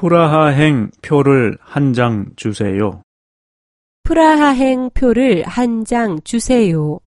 프라하행 표를 한 장 주세요. 프라하행 표를 한 장 주세요.